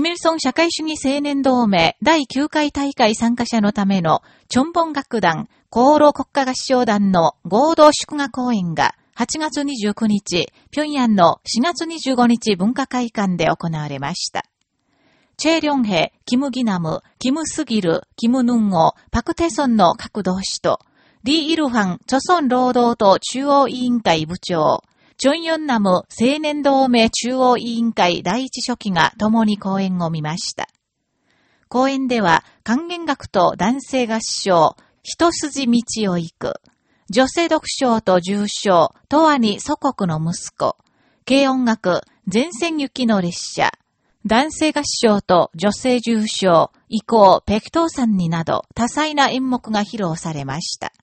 キミルソン社会主義青年同盟第9回大会参加者のためのチョンボン楽団厚労国家合唱団の合同祝賀公演が8月29日、平壌の4月25日文化会館で行われました。チェ・リョンヘ、キム・ギナム、キム・スギル、キム・ヌンゴ、パク・テソンの各同志と、リー・イルファン、チョソン労働党中央委員会部長、チョンヨンナム青年同盟中央委員会第一書記が共に講演を見ました。講演では、還元学と男性合唱、一筋道を行く、女性読書と重症、とわに祖国の息子、軽音楽、前線行きの列車、男性合唱と女性重症、以降、ペクトーさんになど多彩な演目が披露されました。